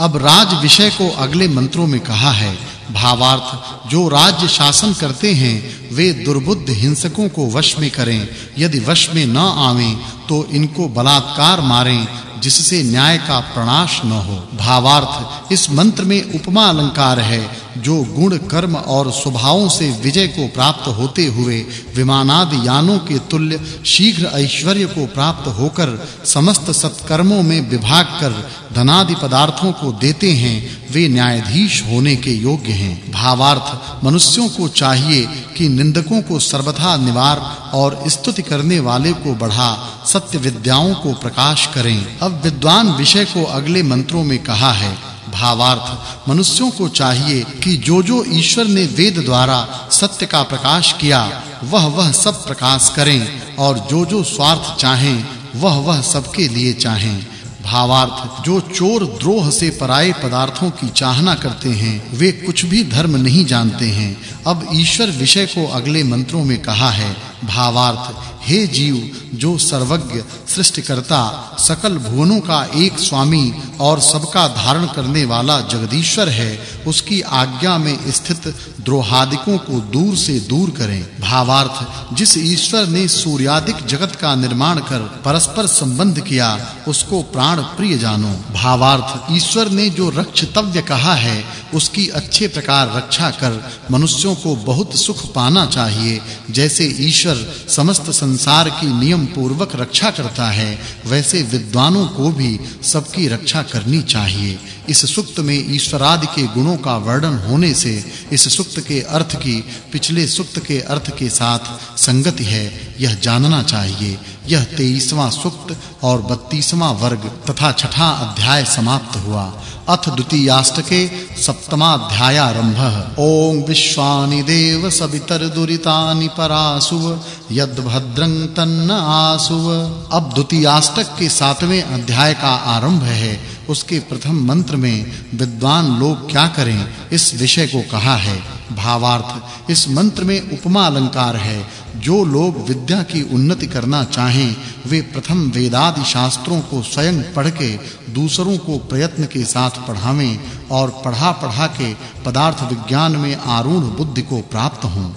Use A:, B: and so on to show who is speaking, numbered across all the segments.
A: अब राज विषय को अगले मंत्रों में कहा है। भावार्थ, जो राज्य शासन करते हैं, वे दुर्बुद्ध हिंसकों को वश में करें। यदि वश में न आवें तो इनको बलात्कार मारें, जिससे न्याय का प्रणाश न हो। भावार्थ, इस मंत्र में उपमा अलंकार है जो गुण, कर्म और स्वभावों से विजय को प्राप्त होते हुए विमानादि यानों के तुल्य शीघ्र ऐश्वर्य को प्राप्त होकर समस्त सत्कर्मों में विभाग कर धनादि पदार्थों को देते हैं, वे न्यायाधीश होने के योग्य हैं। भावार्थ, मनुष्यों को चाहिए कि निंदकों को सर्वथा निवार और स्तुति करने वाले को बढ़ा, सत्य विद्याओं को प्रकाश करें। अब विद्वान विषय को अगले मंत्रों में कहा है भावार्थ मनुष्यों को चाहिए कि जो जो ईश्वर ने वेद द्वारा सत्य का प्रकाश किया, वह वह सब प्रकाश करें और जो जो स्वार्थ चाहें, वह वह सबके लिए चाहें। भावार्थ, जो चोर द्रोह से पराए पदार्थों की चाहना करते हैं, वे कुछ भी धर्म नहीं जानते हैं। अब ईश्वर विषय को अगले मंत्रों में कहा है भावार्थ। हे जीव, जो सर्वज्ञ, सृष्टिकर्ता, सकल भुवनों का एक स्वामी और सबका धारण करने वाला जगदीश्वर है, उसकी आज्ञा में स्थित द्रोहादिकों को दूर से दूर करें। भावार्थ, जिस ईश्वर ने सूर्यादिक जगत का निर्माण कर परस्पर संबंध किया, उसको प्राण प्रिय जानो। भावार्थ, ईश्वर ने जो रक्षितव्य कहा है, उसकी अच्छे प्रकार रक्षा कर मनुष्यों को बहुत सुख पाना चाहिए, जैसे ईश्वर समस्त संसार की नियम पूर्वक रक्षा करता है, वैसे विद्वानों को भी सबकी रक्षा करनी चाहिए। इस सुक्त में ईश्वरादि के गुणों का वर्णन होने से इस सुक्त के अर्थ की, पिछले सुक्त के अर्थ के साथ संगति है। यह जानना चाहिए। यह 23वां सुक्त और 32वां वर्ग तथा छठा अध्याय समाप्त हुआ। अथ द्वितीयाष्टके सप्तमाध्याय आरंभ ओम विश्वानि देव सवितर दुरितानि परासुव यद भद्रं तन्न आसुव। अब द्वितीयाष्टक के सातवें अध्याय का आरंभ है। उसके प्रथम मंत्र में विद्वान लोग क्या करें? इस विषय को कहा है। भावार्थ, इस मंत्र में उपमा अलंकार है। जो लोग विद्या की उन्नति करना चाहें, वे प्रथम वेदादि शास्त्रों को स्वयं पढ़ के, दूसरों को प्रयत्न के साथ पढ़ावें और पढ़ा पढ़ा के पदार्थ विज्ञान में आरूढ़ बुद्धि को प्राप्त हों।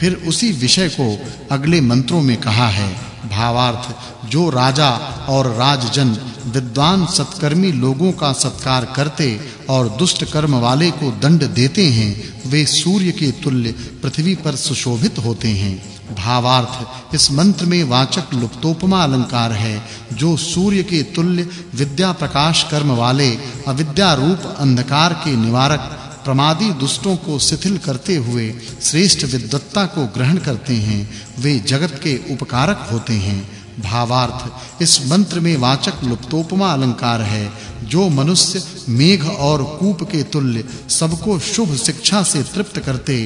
A: फिर उसी विषय को अगले मंत्रों में कहा है। भावार्थ, जो राजा और राजजन विद्वान सत्कर्मी लोगों का सत्कार करते और दुष्ट कर्म वाले को दंड देते हैं, वे सूर्य के तुल्य पृथ्वी पर सुशोभित होते हैं। भावार्थ, इस मंत्र में वाचक् लुप्तोपमा अलंकार है, जो सूर्य के तुल्य विद्या प्रकाश कर्म वाले अविद्या रूप अंधकार के निवारक प्रमादी दुष्टों को शिथिल करते हुए श्रेष्ठ विद्वत्ता को ग्रहण करते हैं, वे जगत के उपकारक होते हैं। भावार्थ, इस मंत्र में वाचक् लुप्तोपमा अलंकार है, जो मनुष्य मेघ और कूप के तुल्य सबको शुभ शिक्षा से तृप्त करते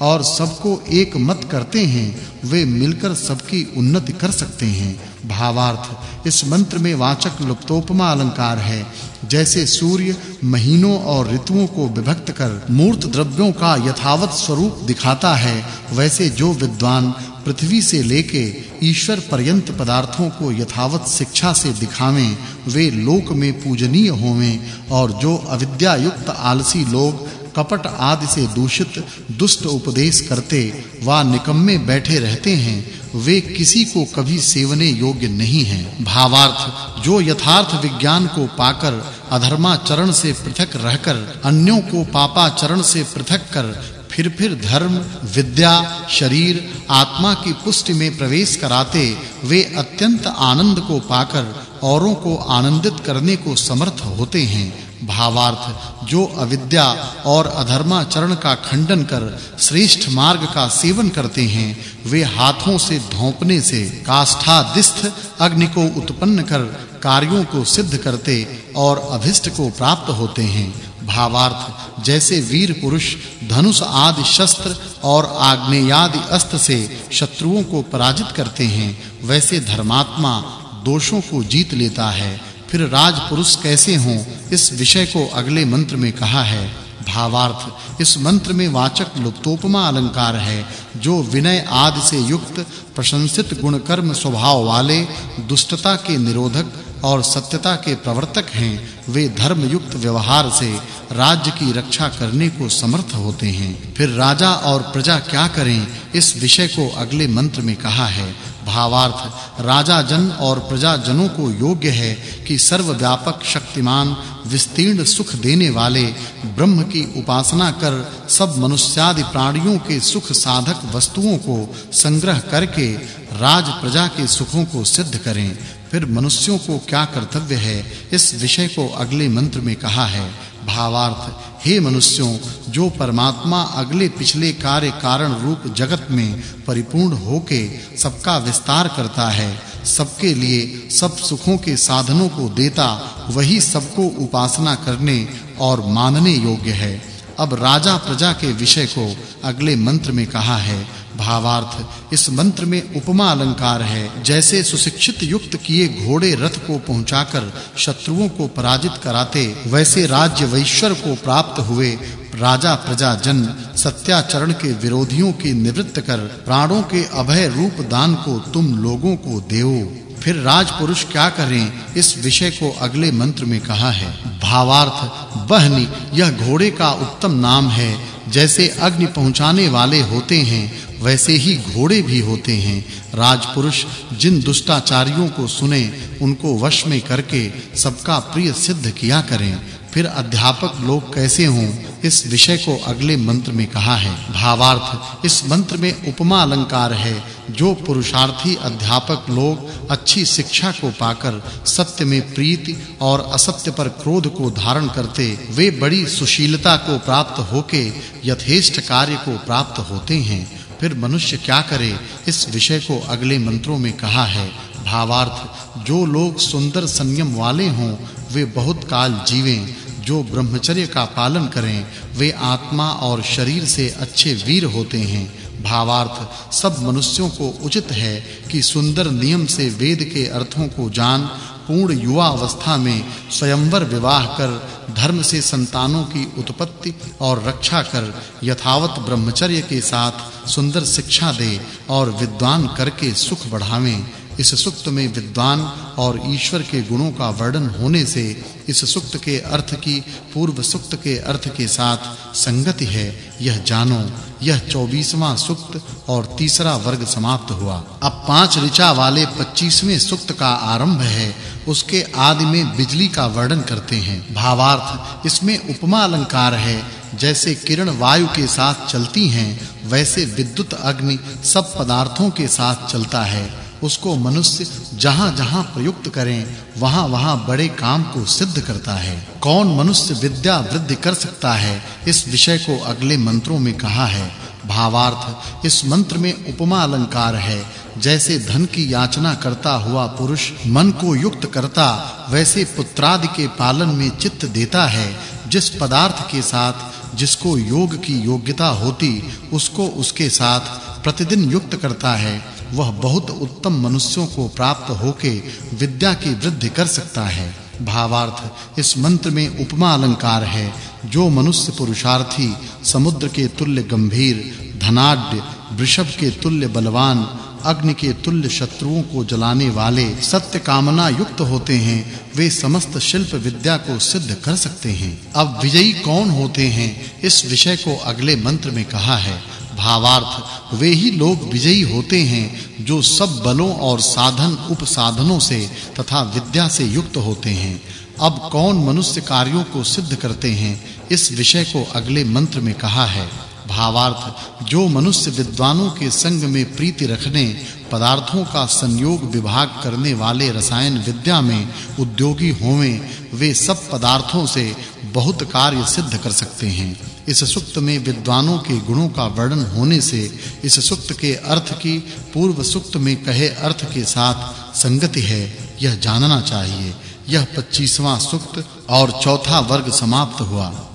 A: और सबको एक मत करते हैं, वे मिलकर सबकी उन्नति कर सकते हैं। भावार्थ, इस मंत्र में वाचक् लुप्तोपमा अलंकार है। जैसे सूर्य महीनों और ऋतुओं को विभक्त कर मूर्त द्रव्यों का यथावत स्वरूप दिखाता है, वैसे जो विद्वान पृथ्वी से लेके ईश्वर पर्यंत पदार्थों को यथावत शिक्षा से दिखावें, वे लोक में पूजनीय होवें, और जो अविद्या युक्त आलसी लोग कपट आदि से दूषित, दुष्ट उपदेश करते वा निकम्मे बैठे रहते हैं, वे किसी को कभी सेवने योग्य नहीं हैं। भावार्थ, जो यथार्थ विज्ञान को पाकर, अधर्माचरण से पृथक रहकर, अन्यों को पापाचरण से पृथक कर, फिर फिर धर्म, विद्या, शरीर, आत्मा की पुष्टि में प्रवेश कराते, वे अत्यंत आनंद को पाकर, औरों को आनंदित करने को समर्थ होते हैं। भावार्थ, जो अविद्या और अधर्माचरण का खंडन कर श्रेष्ठ मार्ग का सेवन करते हैं, वे हाथों से धौंपने से काष्ठादिस्थ अग्नि को उत्पन्न कर कार्यों को सिद्ध करते और अभिष्ट को प्राप्त होते हैं। भावार्थ, जैसे वीर पुरुष, धनुष आदि शस्त्र और आग्नेयादि अस्त्र से शत्रुओं को पराजित करते हैं, वैसे धर्मात्मा दोषों को जीत लेता है। फिर राजपुरुष कैसे हों? इस विषय को अगले मंत्र में कहा है। भावार्थ, इस मंत्र में वाचक् लुप्तोपमा अलंकार है, जो विनय आदि से युक्त प्रशंसित गुण कर्म स्वभाव वाले, दुष्टता के निरोधक और सत्यता के प्रवर्तक हैं। वे धर्म युक्त व्यवहार से राज्य की रक्षा करने को समर्थ होते हैं। फिर राजा और प्रजा क्या करें? इस विषय को अगले मंत्र में कहा है। भावार्थ राजा जन और प्रजा जनों को योग्य है कि सर्वव्यापक शक्तिमान, विस्तीर्ण सुख देने वाले, ब्रह्म की उपासना कर सब मनुष्यादि प्राणियों के सुख साधक वस्तुओं को संग्रह करके राज प्रजा के सुखों को सिद्ध करें। फिर मनुष्यों को क्या कर्तव्य है? इस विषय को अगले मंत्र में कहा है। भावार्थ, हे मनुष्यों, जो परमात्मा अगले पिछले कार्य कारण रूप जगत में परिपूर्ण होके सबका विस्तार करता है, सबके लिए सब सुखों के साधनों को देता, वही सबको उपासना करने और मानने योग्य है। अब राजा प्रजा के विषय को अगले मंत्र में कहा है भावार्थ, इस मंत्र में उपमा अलंकार है, जैसे सुशिक्षित युक्त किए घोड़े रथ को पहुंचाकर शत्रुओं को पराजित कराते, वैसे राज्य वैश्वर को प्राप्त हुए राजा प्रजा जन सत्याचरण के विरोधियों की निवृत्त कर प्राणों के अभय रूप दान को तुम लोगों को देओ। फिर राजपुरुष क्या करें, इस विषय को अगले मंत्र में कहा है। भावार्थ, बहनी, यह घोड़े का उत्तम नाम है, जैसे अग्नि पहुँचाने वाले होते हैं वैसे ही घोड़े भी होते हैं। राजपुरुष जिन दुष्टाचारियों को सुने, उनको वश में करके सबका प्रिय सिद्ध किया करें। फिर अध्यापक लोग कैसे हों? इस विषय को अगले मंत्र में कहा है। भावार्थ, इस मंत्र में उपमा अलंकार है। जो पुरुषार्थी अध्यापक लोग अच्छी शिक्षा को पाकर सत्य में प्रीति और असत्य पर क्रोध को धारण करते, वे बड़ी सुशीलता को प्राप्त होके यथेष्ट कार्य को प्राप्त होते हैं। फिर मनुष्य क्या करे, इस विषय को अगले मंत्रों में कहा है। भावार्थ, जो लोग सुंदर संयम वाले हों, वे बहुत काल जीवें। जो ब्रह्मचर्य का पालन करें, वे आत्मा और शरीर से अच्छे वीर होते हैं। भावार्थ, सब मनुष्यों को उचित है कि सुंदर नियम से वेद के अर्थों को जान पूर्ण युवा अवस्था में स्वयंवर विवाह कर, धर्म से संतानों की उत्पत्ति और रक्षा कर, यथावत ब्रह्मचर्य के साथ सुंदर शिक्षा दे और विद्वान करके सुख बढ़ावें। इस सुक्त में विद्वान और ईश्वर के गुणों का वर्णन होने से इस सुक्त के अर्थ की, पूर्व सुक्त के अर्थ के साथ संगति है। यह जानो, यह 24वां सुक्त और तीसरा वर्ग समाप्त हुआ। अब पाँच ऋचा वाले 25वें सुक्त का आरंभ है। उसके आदि में बिजली का वर्णन करते हैं। भावार्थ, इसमें उपमा अलंकार है। जैसे किरण वायु के साथ चलती हैं, वैसे विद्युत अग्नि सब पदार्थों के साथ चलता है। उसको मनुष्य जहां-जहां प्रयुक्त करें वहां-वहां बड़े काम को सिद्ध करता है। कौन मनुष्य विद्या वृद्धि कर सकता है? इस विषय को अगले मंत्रों में कहा है। भावार्थ, इस मंत्र में उपमा अलंकार है। जैसे धन की याचना करता हुआ पुरुष मन को युक्त करता, वैसे पुत्रादि के पालन में चित्त देता है। जिस पदार्थ के साथ जिसको योग की योग्यता होती, उसको उसके साथ प्रतिदिन युक्त करता है, वह बहुत उत्तम मनुष्यों को प्राप्त होके विद्या की वृद्धि कर सकता है। भावार्थ, इस मंत्र में उपमा अलंकार है, जो मनुष्य पुरुषार्थी, समुद्र के तुल्य गंभीर, धनाढ्य, वृषभ के तुल्य बलवान, अग्नि के तुल्य शत्रुओं को जलाने वाले सत्य कामना युक्त होते हैं, वे समस्त शिल्प विद्या को सिद्ध कर सकते हैं। अब विजयी कौन होते हैं, इस विषय को अगले मंत्र में कहा है। भावार्थ, वे ही लोग विजयी होते हैं जो सब बलों और साधन उपसाधनों से तथा विद्या से युक्त होते हैं। अब कौन मनुष्य कार्यों को सिद्ध करते हैं? इस विषय को अगले मंत्र में कहा है। भावार्थ, जो मनुष्य विद्वानों के संग में प्रीति रखने, पदार्थों का संयोग विभाग करने वाले रसायन विद्या में उद्योगी होवें, वे सब पदार्थों से बहुत कार्य सिद्ध कर सकते हैं। इस सुक्त में विद्वानों के गुणों का वर्णन होने से इस सुक्त के अर्थ की, पूर्व सुक्त में कहे अर्थ के साथ संगति है, यह जानना चाहिए। यह 25वां सुक्त और चौथा वर्ग समाप्त हुआ।